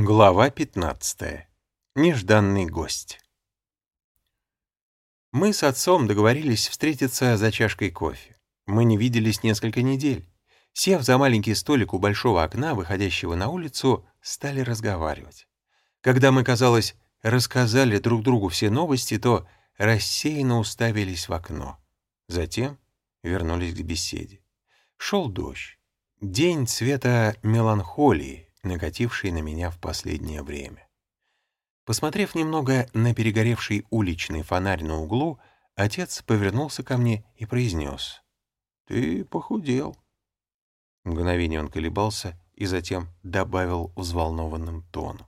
Глава 15. Нежданный гость. Мы с отцом договорились встретиться за чашкой кофе. Мы не виделись несколько недель. Сев за маленький столик у большого окна, выходящего на улицу, стали разговаривать. Когда мы, казалось, рассказали друг другу все новости, то рассеянно уставились в окно. Затем вернулись к беседе. Шел дождь. День цвета меланхолии, накативший на меня в последнее время. Посмотрев немного на перегоревший уличный фонарь на углу, отец повернулся ко мне и произнес. «Ты похудел». Мгновение он колебался и затем добавил взволнованным тоном.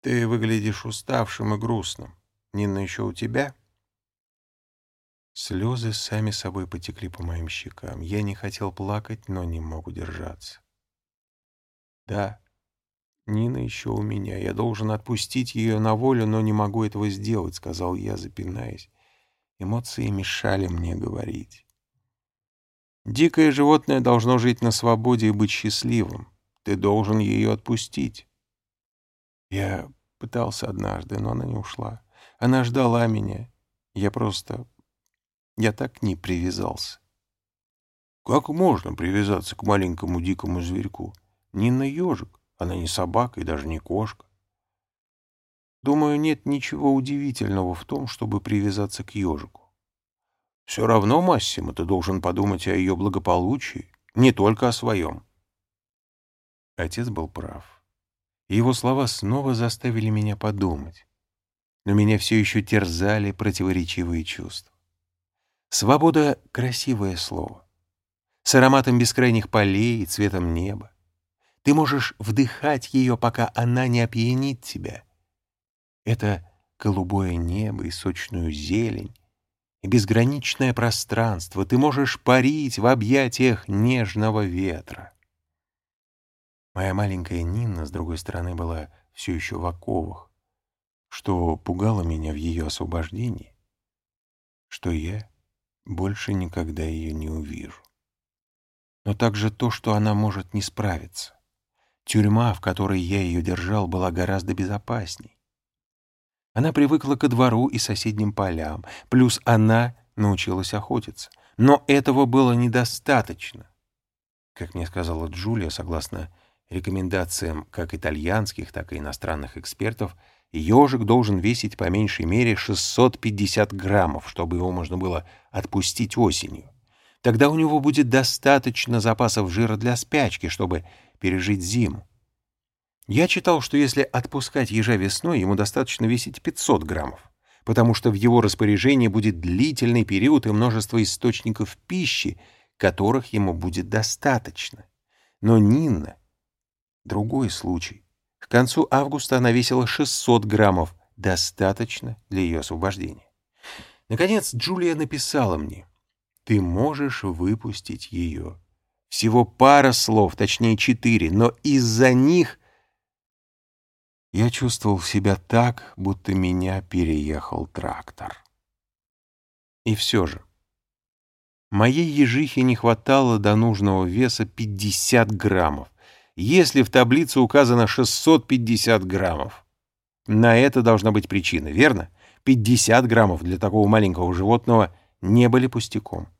«Ты выглядишь уставшим и грустным. Нина еще у тебя?» Слезы сами собой потекли по моим щекам. Я не хотел плакать, но не мог удержаться. Да, Нина еще у меня. Я должен отпустить ее на волю, но не могу этого сделать, сказал я, запинаясь. Эмоции мешали мне говорить. Дикое животное должно жить на свободе и быть счастливым. Ты должен ее отпустить. Я пытался однажды, но она не ушла. Она ждала меня. Я просто... Я так к ней привязался. Как можно привязаться к маленькому дикому зверьку? Нина ежик. Она не собака и даже не кошка. Думаю, нет ничего удивительного в том, чтобы привязаться к ежику. Все равно, Массимо, ты должен подумать о ее благополучии, не только о своем. Отец был прав. Его слова снова заставили меня подумать. Но меня все еще терзали противоречивые чувства. Свобода — красивое слово. С ароматом бескрайних полей и цветом неба. Ты можешь вдыхать ее, пока она не опьянит тебя. Это голубое небо и сочную зелень, и безграничное пространство. Ты можешь парить в объятиях нежного ветра. Моя маленькая Нина, с другой стороны, была все еще в оковах, что пугало меня в ее освобождении, что я больше никогда ее не увижу. Но также то, что она может не справиться. Тюрьма, в которой я ее держал, была гораздо безопасней. Она привыкла ко двору и соседним полям, плюс она научилась охотиться. Но этого было недостаточно. Как мне сказала Джулия, согласно рекомендациям как итальянских, так и иностранных экспертов, ежик должен весить по меньшей мере 650 граммов, чтобы его можно было отпустить осенью. Тогда у него будет достаточно запасов жира для спячки, чтобы пережить зиму. Я читал, что если отпускать ежа весной, ему достаточно весить 500 граммов, потому что в его распоряжении будет длительный период и множество источников пищи, которых ему будет достаточно. Но Нинна — другой случай. К концу августа она весила 600 граммов, достаточно для ее освобождения. Наконец Джулия написала мне, «Ты можешь выпустить ее всего пара слов, точнее четыре, но из-за них я чувствовал себя так, будто меня переехал трактор. И все же, моей ежихе не хватало до нужного веса 50 граммов, если в таблице указано 650 граммов. На это должна быть причина, верно? 50 граммов для такого маленького животного не были пустяком.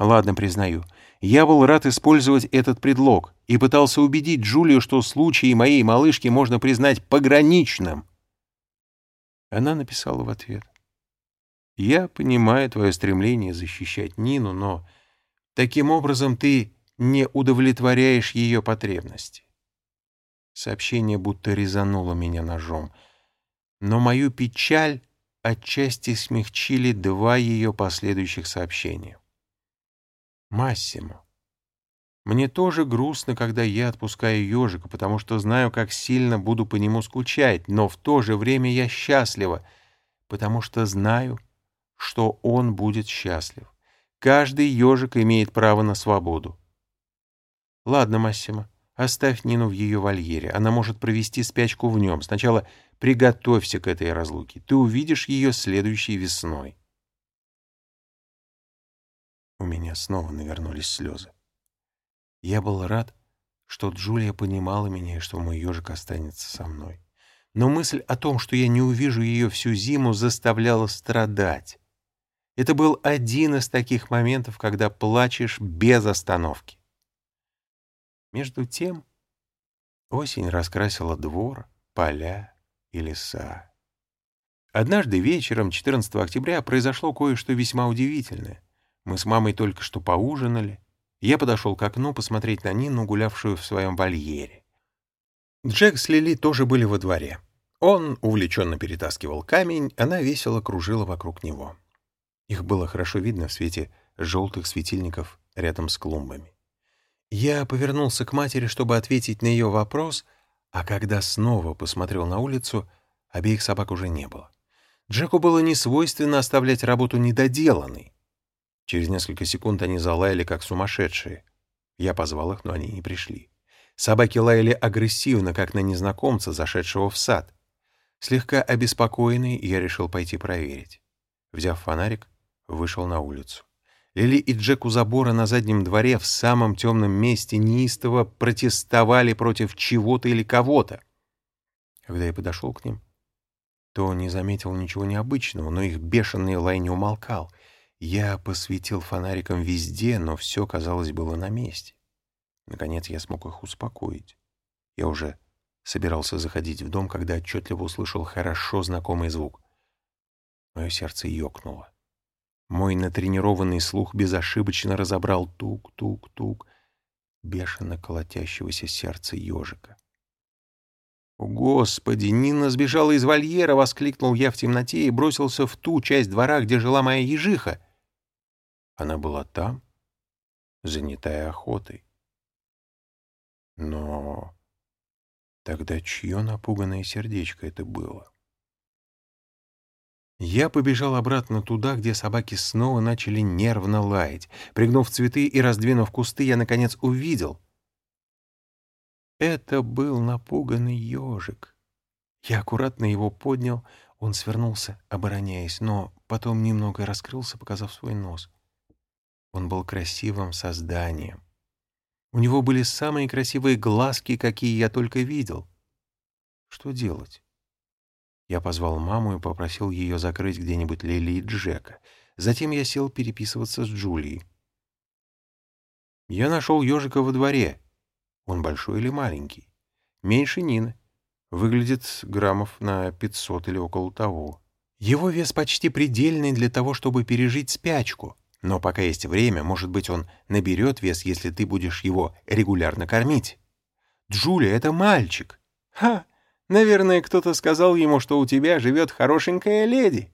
Ладно, признаю, я был рад использовать этот предлог и пытался убедить Джулию, что случай моей малышки можно признать пограничным. Она написала в ответ. «Я понимаю твое стремление защищать Нину, но таким образом ты не удовлетворяешь ее потребности». Сообщение будто резануло меня ножом, но мою печаль отчасти смягчили два ее последующих сообщения. Массимо. Мне тоже грустно, когда я отпускаю ежика, потому что знаю, как сильно буду по нему скучать, но в то же время я счастлива, потому что знаю, что он будет счастлив. Каждый ежик имеет право на свободу. Ладно, Массимо, оставь Нину в ее вольере. Она может провести спячку в нем. Сначала приготовься к этой разлуке. Ты увидишь ее следующей весной. У меня снова навернулись слезы. Я был рад, что Джулия понимала меня и что мой ежик останется со мной. Но мысль о том, что я не увижу ее всю зиму, заставляла страдать. Это был один из таких моментов, когда плачешь без остановки. Между тем осень раскрасила двор, поля и леса. Однажды вечером, 14 октября, произошло кое-что весьма удивительное. Мы с мамой только что поужинали. Я подошел к окну посмотреть на Нину, гулявшую в своем вольере. Джек с Лили тоже были во дворе. Он увлеченно перетаскивал камень, она весело кружила вокруг него. Их было хорошо видно в свете желтых светильников рядом с клумбами. Я повернулся к матери, чтобы ответить на ее вопрос, а когда снова посмотрел на улицу, обеих собак уже не было. Джеку было не свойственно оставлять работу недоделанной. Через несколько секунд они залаяли, как сумасшедшие. Я позвал их, но они не пришли. Собаки лаяли агрессивно, как на незнакомца, зашедшего в сад. Слегка обеспокоенный, я решил пойти проверить. Взяв фонарик, вышел на улицу. Лили и Джек у забора на заднем дворе в самом темном месте неистово протестовали против чего-то или кого-то. Когда я подошел к ним, то не заметил ничего необычного, но их бешеный лай не умолкал. Я посветил фонариком везде, но все, казалось, было на месте. Наконец я смог их успокоить. Я уже собирался заходить в дом, когда отчетливо услышал хорошо знакомый звук. Мое сердце ёкнуло. Мой натренированный слух безошибочно разобрал тук-тук-тук бешено колотящегося сердца ежика. «О, Господи! Нина сбежала из вольера!» — воскликнул я в темноте и бросился в ту часть двора, где жила моя ежиха. Она была там, занятая охотой. Но тогда чье напуганное сердечко это было? Я побежал обратно туда, где собаки снова начали нервно лаять. Пригнув цветы и раздвинув кусты, я, наконец, увидел. Это был напуганный ежик. Я аккуратно его поднял, он свернулся, обороняясь, но потом немного раскрылся, показав свой нос. Он был красивым созданием. У него были самые красивые глазки, какие я только видел. Что делать? Я позвал маму и попросил ее закрыть где-нибудь Лили и Джека. Затем я сел переписываться с Джулией. Я нашел ежика во дворе. Он большой или маленький? Меньше Нины. Выглядит граммов на 500 или около того. Его вес почти предельный для того, чтобы пережить спячку. Но пока есть время, может быть, он наберет вес, если ты будешь его регулярно кормить. Джулия — это мальчик. Ха! Наверное, кто-то сказал ему, что у тебя живет хорошенькая леди.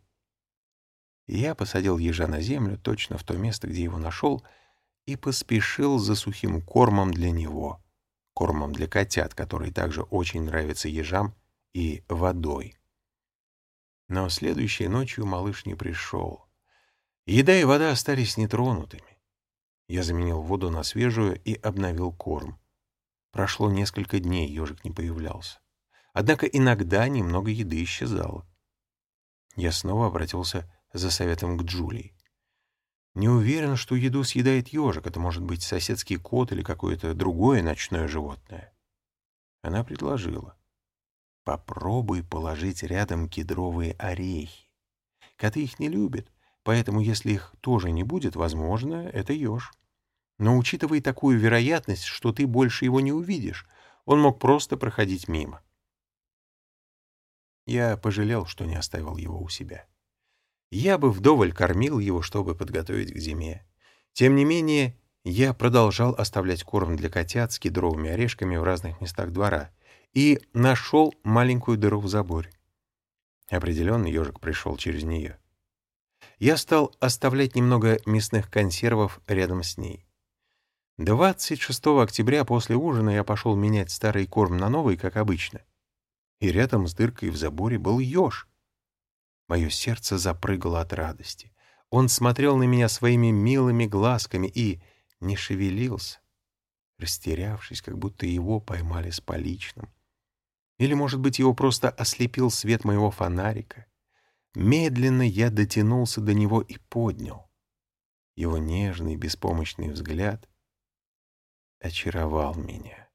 Я посадил ежа на землю, точно в то место, где его нашел, и поспешил за сухим кормом для него, кормом для котят, который также очень нравится ежам, и водой. Но следующей ночью малыш не пришел. Еда и вода остались нетронутыми. Я заменил воду на свежую и обновил корм. Прошло несколько дней, ежик не появлялся. Однако иногда немного еды исчезало. Я снова обратился за советом к Джулии. Не уверен, что еду съедает ежик. Это может быть соседский кот или какое-то другое ночное животное. Она предложила. Попробуй положить рядом кедровые орехи. Коты их не любят, поэтому если их тоже не будет, возможно, это еж. Но учитывая такую вероятность, что ты больше его не увидишь, он мог просто проходить мимо. Я пожалел, что не оставил его у себя. Я бы вдоволь кормил его, чтобы подготовить к зиме. Тем не менее, я продолжал оставлять корм для котят с кедровыми орешками в разных местах двора и нашел маленькую дыру в заборе. Определенно ежик пришел через нее. Я стал оставлять немного мясных консервов рядом с ней. 26 октября после ужина я пошел менять старый корм на новый, как обычно — и рядом с дыркой в заборе был еж. Мое сердце запрыгало от радости. Он смотрел на меня своими милыми глазками и не шевелился, растерявшись, как будто его поймали с поличным. Или, может быть, его просто ослепил свет моего фонарика. Медленно я дотянулся до него и поднял. Его нежный, беспомощный взгляд очаровал меня.